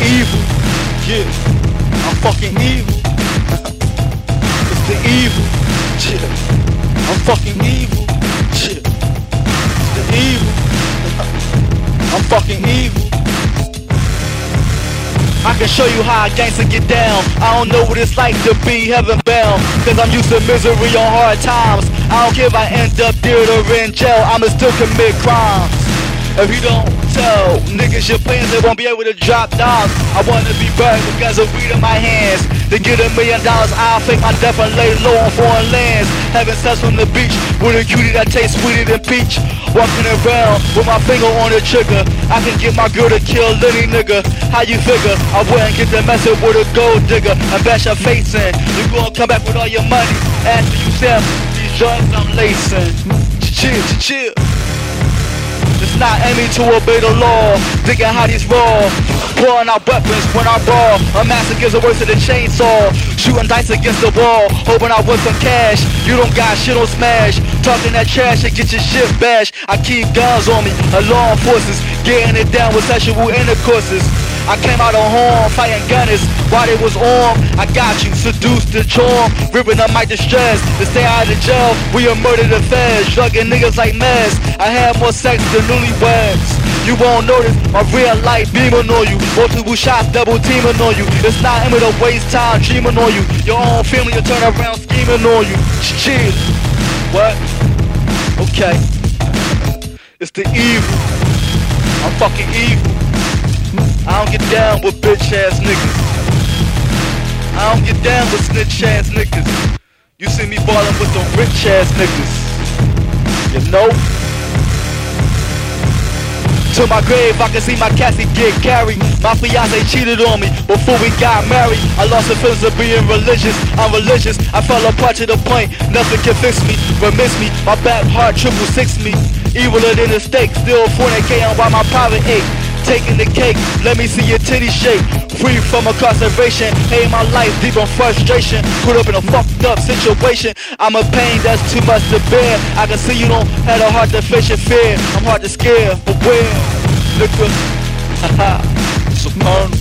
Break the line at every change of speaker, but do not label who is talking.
Yeah, I'm fucking evil. it's the evil. Yeah, I'm fucking evil. Yeah, it's the evil. I'm fucking evil. I can show you how a gangster get down. I don't know what it's like to be heaven bound. Cause I'm used to misery on hard times. I don't care if I end up dead or in jail. I'ma still commit crimes. If you don't tell niggas your plans, they won't be able to drop dogs. I wanna be buried because of weed in my hands. To get a million dollars, I'll fake my death and lay low on foreign lands. Having sex on the beach with a cutie that tastes sweeter than peach. Walking around with my finger on the trigger. I can get my girl to kill any nigga. How you figure? I wouldn't get the message with a gold digger and bash your face in. You gonna come back with all your money after you sell these joints I'm lacing. Chill, chill. Not aiming to obey the law. Digging how these raw. Pulling out weapons when I brawl. A a worse to the chainsaw. Shooting dice against the wall. Hoping I win some cash. You don't got shit on smash. Talking that trash and get your shit bashed. I keep guns on me. A law enforcers getting it down with sexual intercourses. I came out on horn, fighting gunners while they was on. I got you, seduced and charm, ripping up my distress. To stay out of jail, we a murder the feds, drugging niggas like mess. I had more sex than newlyweds. You won't notice my real life beaming on you. Multiple shots, double teaming on you. It's not in to waste time dreaming on you. Your own family will turn around scheming on you. Chill. What? Okay. It's the evil. I'm fucking evil. I don't get down with bitch ass niggas. I don't get down with snitch ass niggas. You see me ballin' with the rich ass niggas. You know? To my grave, I can see my Cassie get carried. My fiance cheated on me before we got married. I lost the feelings of being religious. I'm religious. I fell apart to the point nothing can fix me. Remiss me. My back heart triple six me. Eviler than a steak. Still fornicating while my private ache taking the cake. Let me see your titty shake. Free from incarceration. Hate my life deep in frustration. Put up in a fucked up situation. I'm a pain that's too much to bear. I can see you don't have a heart to face your fear. I'm hard to scare. Beware, nigga. Haha. Supernal.